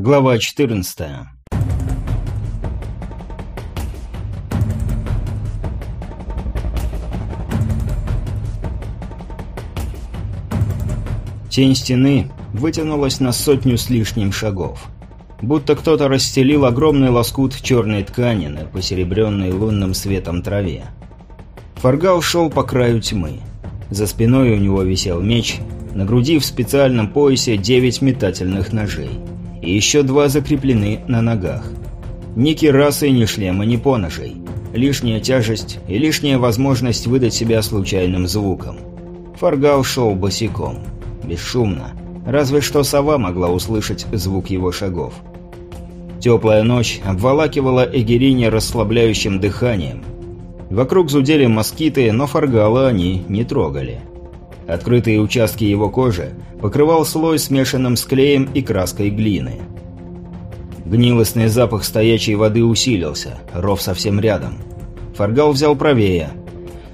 Глава 14 Тень стены вытянулась на сотню с лишним шагов. Будто кто-то расстелил огромный лоскут черной ткани на посеребренной лунным светом траве. Фаргал шел по краю тьмы. За спиной у него висел меч, на груди в специальном поясе девять метательных ножей и еще два закреплены на ногах. Ни керасы, ни шлема, ни поножей. Лишняя тяжесть и лишняя возможность выдать себя случайным звуком. Фаргал шел босиком, бесшумно. Разве что сова могла услышать звук его шагов. Теплая ночь обволакивала Эгерине расслабляющим дыханием. Вокруг зудели москиты, но Фаргала они не трогали. Открытые участки его кожи покрывал слой смешанным с клеем и краской глины. Гнилостный запах стоячей воды усилился, ров совсем рядом. Фаргал взял правее.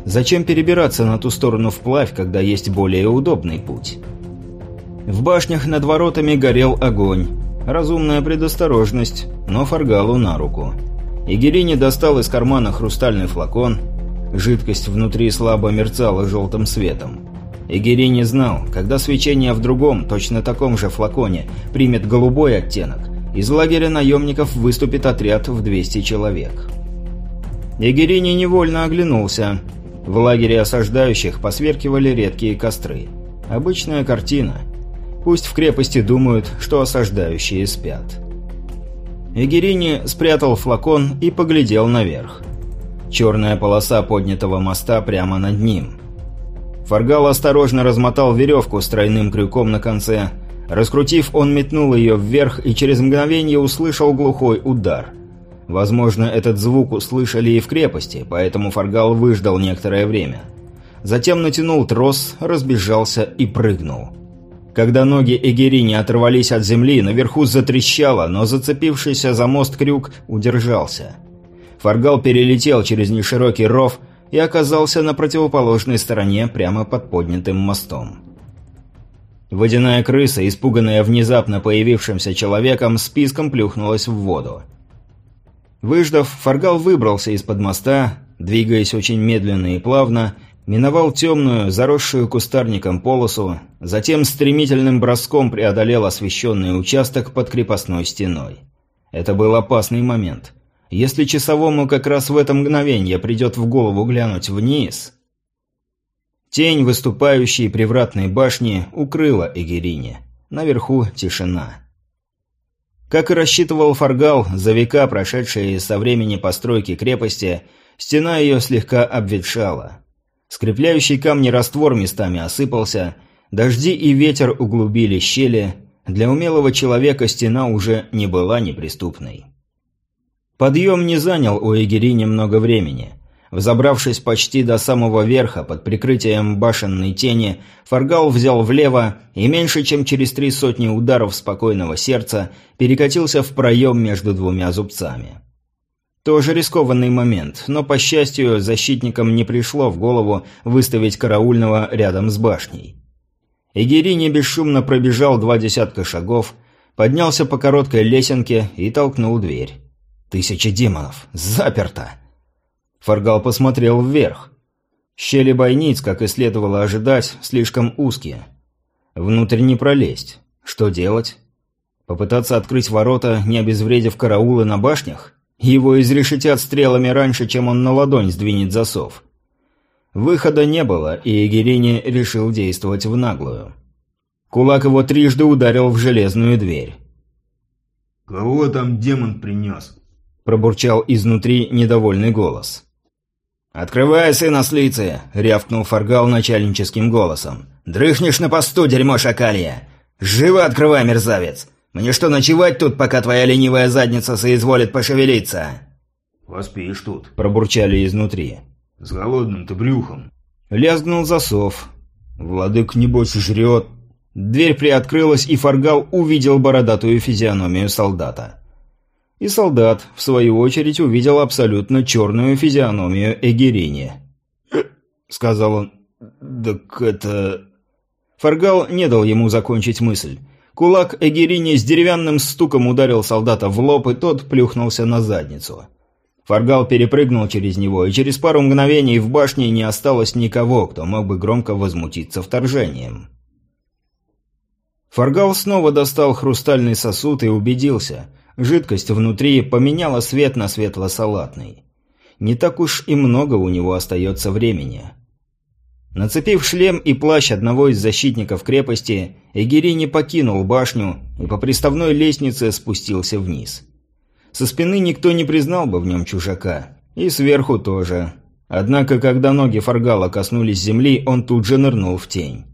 Зачем перебираться на ту сторону вплавь, когда есть более удобный путь? В башнях над воротами горел огонь. Разумная предосторожность, но Фаргалу на руку. Игерини достал из кармана хрустальный флакон. Жидкость внутри слабо мерцала желтым светом. Эгери не знал, когда свечение в другом, точно таком же флаконе, примет голубой оттенок, из лагеря наемников выступит отряд в 200 человек. Эгерини невольно оглянулся. В лагере осаждающих посверкивали редкие костры. Обычная картина. Пусть в крепости думают, что осаждающие спят. Эгерини спрятал флакон и поглядел наверх. Черная полоса поднятого моста прямо над ним – Фаргал осторожно размотал веревку с тройным крюком на конце. Раскрутив, он метнул ее вверх и через мгновение услышал глухой удар. Возможно, этот звук услышали и в крепости, поэтому Фаргал выждал некоторое время. Затем натянул трос, разбежался и прыгнул. Когда ноги Эгерини оторвались от земли, наверху затрещало, но зацепившийся за мост крюк удержался. Фаргал перелетел через неширокий ров, и оказался на противоположной стороне прямо под поднятым мостом. Водяная крыса, испуганная внезапно появившимся человеком, списком плюхнулась в воду. Выждав, Фаргал выбрался из-под моста, двигаясь очень медленно и плавно, миновал темную, заросшую кустарником полосу, затем стремительным броском преодолел освещенный участок под крепостной стеной. Это был опасный момент – если часовому как раз в это мгновение придет в голову глянуть вниз... Тень выступающей привратной башни укрыла Эгерине. Наверху тишина. Как и рассчитывал Фаргал, за века, прошедшие со времени постройки крепости, стена ее слегка обветшала. Скрепляющий камни раствор местами осыпался, дожди и ветер углубили щели, для умелого человека стена уже не была неприступной. Подъем не занял у Эгери немного времени. Взобравшись почти до самого верха под прикрытием башенной тени, Фаргал взял влево и меньше чем через три сотни ударов спокойного сердца перекатился в проем между двумя зубцами. Тоже рискованный момент, но, по счастью, защитникам не пришло в голову выставить караульного рядом с башней. Эгерини бесшумно пробежал два десятка шагов, поднялся по короткой лесенке и толкнул дверь. Тысяча демонов. Заперто. Фаргал посмотрел вверх. Щели бойниц, как и следовало ожидать, слишком узкие. Внутрь не пролезть. Что делать? Попытаться открыть ворота, не обезвредив караулы на башнях? Его изрешетят стрелами раньше, чем он на ладонь сдвинет засов. Выхода не было, и Эгерини решил действовать в наглую. Кулак его трижды ударил в железную дверь. «Кого там демон принес?» Пробурчал изнутри недовольный голос. «Открывай, сын ослицы!» — рявкнул Фаргал начальническим голосом. «Дрыхнешь на посту, дерьмо шакалья! Живо открывай, мерзавец! Мне что, ночевать тут, пока твоя ленивая задница соизволит пошевелиться?» «Поспишь тут», — пробурчали изнутри. «С голодным-то брюхом». Лязгнул засов. Владык, небось, жрет. Дверь приоткрылась, и Фаргал увидел бородатую физиономию солдата. И солдат, в свою очередь, увидел абсолютно черную физиономию Эгерини. сказал он. «Так это...» Фаргал не дал ему закончить мысль. Кулак Эгерини с деревянным стуком ударил солдата в лоб, и тот плюхнулся на задницу. Фаргал перепрыгнул через него, и через пару мгновений в башне не осталось никого, кто мог бы громко возмутиться вторжением. Фаргал снова достал хрустальный сосуд и убедился. Жидкость внутри поменяла цвет на светло-салатный. Не так уж и много у него остается времени. Нацепив шлем и плащ одного из защитников крепости, Эгери покинул башню и по приставной лестнице спустился вниз. Со спины никто не признал бы в нем чужака. И сверху тоже. Однако, когда ноги Фаргала коснулись земли, он тут же нырнул в тень.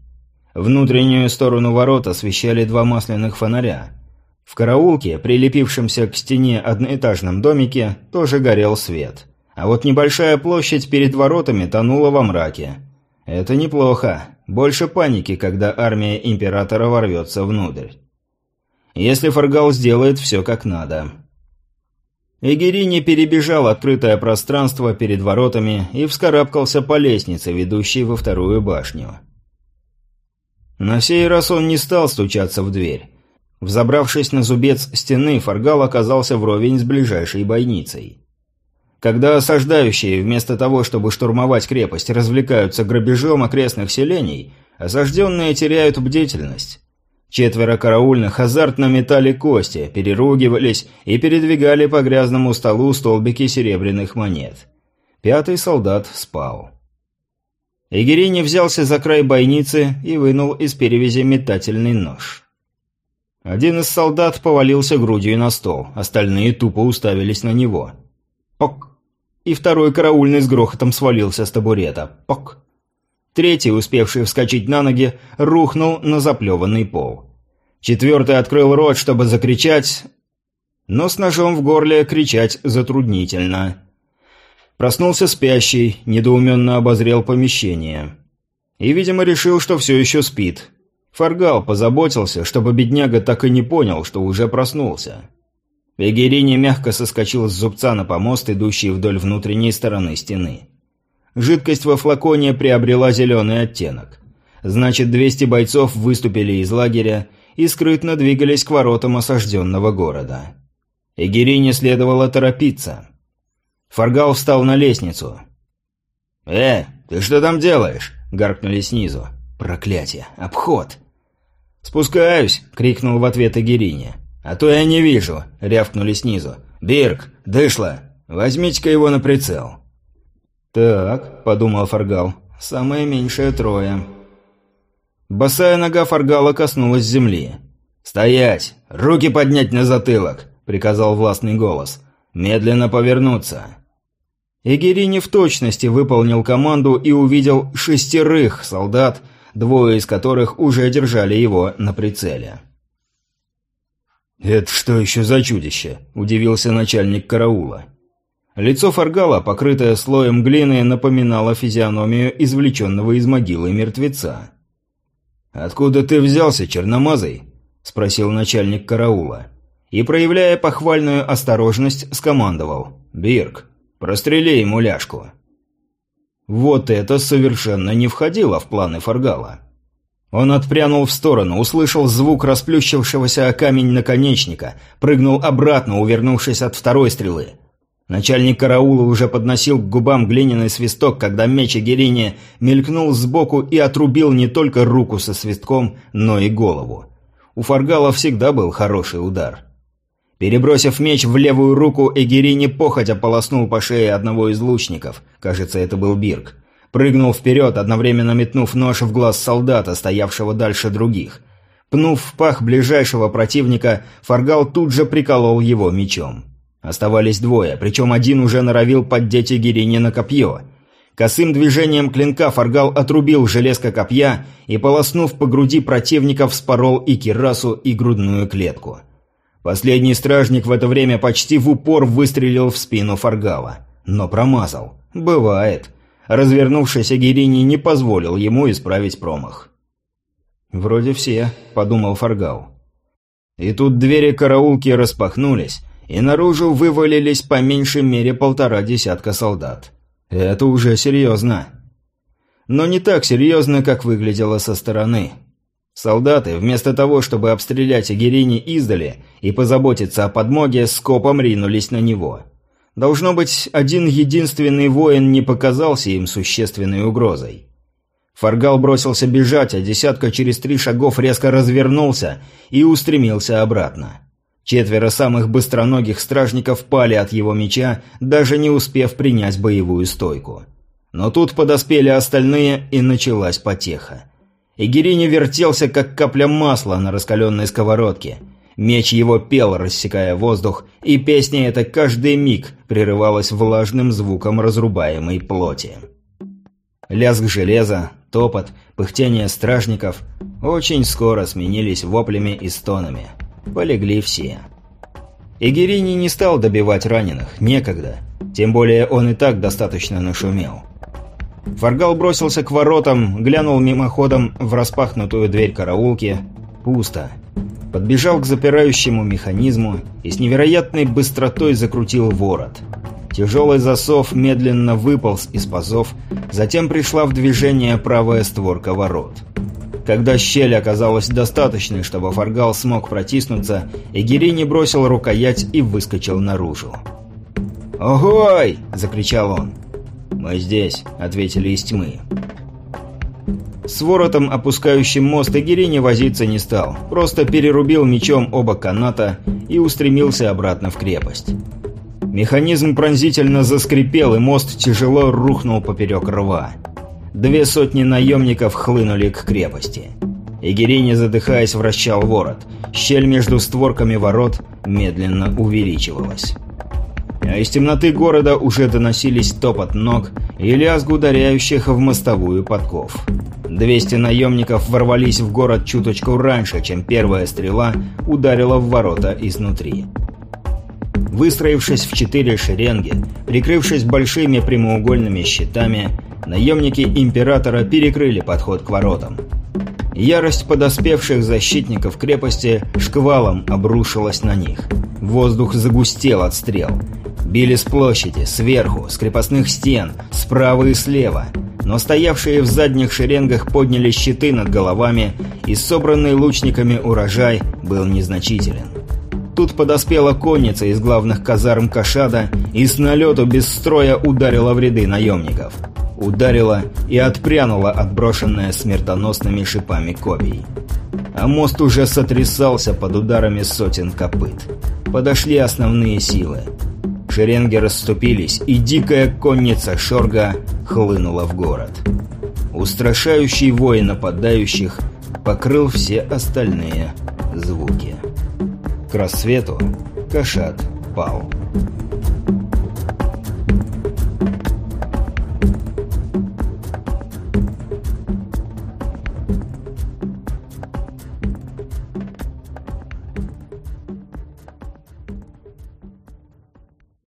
Внутреннюю сторону ворот освещали два масляных фонаря. В караулке, прилепившемся к стене одноэтажном домике, тоже горел свет. А вот небольшая площадь перед воротами тонула во мраке. Это неплохо. Больше паники, когда армия императора ворвется внутрь. Если Фаргал сделает все как надо. Эгерини перебежал открытое пространство перед воротами и вскарабкался по лестнице, ведущей во вторую башню. На сей раз он не стал стучаться в дверь. Взобравшись на зубец стены, Фаргал оказался вровень с ближайшей бойницей. Когда осаждающие, вместо того, чтобы штурмовать крепость, развлекаются грабежом окрестных селений, осажденные теряют бдительность. Четверо караульных азартно метали кости, переругивались и передвигали по грязному столу столбики серебряных монет. Пятый солдат спал. Эгерини взялся за край бойницы и вынул из перевязи метательный нож. Один из солдат повалился грудью на стол, остальные тупо уставились на него. Пок! И второй караульный с грохотом свалился с табурета. Пок! Третий, успевший вскочить на ноги, рухнул на заплеванный пол. Четвертый открыл рот, чтобы закричать, но с ножом в горле кричать затруднительно. Проснулся спящий, недоуменно обозрел помещение. И, видимо, решил, что все еще спит. Фаргал позаботился, чтобы бедняга так и не понял, что уже проснулся. Эгерини мягко соскочил с зубца на помост, идущий вдоль внутренней стороны стены. Жидкость во флаконе приобрела зеленый оттенок. Значит, 200 бойцов выступили из лагеря и скрытно двигались к воротам осажденного города. Эгерине следовало торопиться. Фаргал встал на лестницу. «Э, ты что там делаешь?» — гаркнули снизу. «Проклятие! Обход!» «Спускаюсь!» — крикнул в ответ Эгерине. «А то я не вижу!» — рявкнули снизу. «Бирк! Дышла! Возьмите-ка его на прицел!» «Так», — подумал Фаргал, — «самое меньшее трое». Босая нога Фаргала коснулась земли. «Стоять! Руки поднять на затылок!» — приказал властный голос. «Медленно повернуться!» Эгерини в точности выполнил команду и увидел шестерых солдат, двое из которых уже держали его на прицеле. «Это что еще за чудище?» – удивился начальник караула. Лицо Фаргала, покрытое слоем глины, напоминало физиономию извлеченного из могилы мертвеца. «Откуда ты взялся, черномазый?» – спросил начальник караула. И, проявляя похвальную осторожность, скомандовал. «Бирк, прострели ему ляжку». Вот это совершенно не входило в планы Фаргала. Он отпрянул в сторону, услышал звук расплющившегося о камень наконечника, прыгнул обратно, увернувшись от второй стрелы. Начальник караула уже подносил к губам глиняный свисток, когда меч Эгерине мелькнул сбоку и отрубил не только руку со свистком, но и голову. У Фаргала всегда был хороший удар. Перебросив меч в левую руку, Эгерини походя полоснул по шее одного из лучников. Кажется, это был Бирк. Прыгнул вперед, одновременно метнув нож в глаз солдата, стоявшего дальше других. Пнув в пах ближайшего противника, Фаргал тут же приколол его мечом. Оставались двое, причем один уже норовил поддеть Эгерине на копье. Косым движением клинка Фаргал отрубил железко копья и, полоснув по груди противника, вспорол и кирасу, и грудную клетку. Последний стражник в это время почти в упор выстрелил в спину Фаргала. Но промазал. Бывает. Развернувшись, Агирини не позволил ему исправить промах. «Вроде все», — подумал Фаргал. И тут двери караулки распахнулись, и наружу вывалились по меньшей мере полтора десятка солдат. Это уже серьезно. Но не так серьезно, как выглядело со стороны. Солдаты, вместо того, чтобы обстрелять Агирини издали и позаботиться о подмоге, скопом ринулись на него. Должно быть, один единственный воин не показался им существенной угрозой. Фаргал бросился бежать, а десятка через три шагов резко развернулся и устремился обратно. Четверо самых быстроногих стражников пали от его меча, даже не успев принять боевую стойку. Но тут подоспели остальные, и началась потеха. Игерини вертелся, как капля масла на раскаленной сковородке. Меч его пел, рассекая воздух, и песня эта каждый миг прерывалась влажным звуком разрубаемой плоти. Лязг железа, топот, пыхтение стражников очень скоро сменились воплями и стонами. Полегли все. Игерини не стал добивать раненых, некогда. Тем более он и так достаточно нашумел. Фаргал бросился к воротам, глянул мимоходом в распахнутую дверь караулки. Пусто. Подбежал к запирающему механизму и с невероятной быстротой закрутил ворот. Тяжелый засов медленно выполз из пазов, затем пришла в движение правая створка ворот. Когда щель оказалась достаточной, чтобы Фаргал смог протиснуться, Эгерини бросил рукоять и выскочил наружу. «Огой!» – закричал он. «Мы здесь», — ответили из тьмы. С воротом, опускающим мост, Эгерини возиться не стал. Просто перерубил мечом оба каната и устремился обратно в крепость. Механизм пронзительно заскрипел, и мост тяжело рухнул поперек рва. Две сотни наемников хлынули к крепости. Эгерини, задыхаясь, вращал ворот. Щель между створками ворот медленно увеличивалась а из темноты города уже доносились топот ног и лязг ударяющих в мостовую подков. Двести наемников ворвались в город чуточку раньше, чем первая стрела ударила в ворота изнутри. Выстроившись в четыре шеренги, прикрывшись большими прямоугольными щитами, наемники Императора перекрыли подход к воротам. Ярость подоспевших защитников крепости шквалом обрушилась на них. Воздух загустел от стрел. Били с площади, сверху, с крепостных стен, справа и слева. Но стоявшие в задних шеренгах подняли щиты над головами, и собранный лучниками урожай был незначителен. Тут подоспела конница из главных казарм Кашада и с налету без строя ударила в ряды наемников. Ударила и отпрянула отброшенная смертоносными шипами копий. А мост уже сотрясался под ударами сотен копыт. Подошли основные силы. Шеренги расступились, и дикая конница Шорга хлынула в город. Устрашающий вой нападающих покрыл все остальные звуки. К рассвету Кашат пал.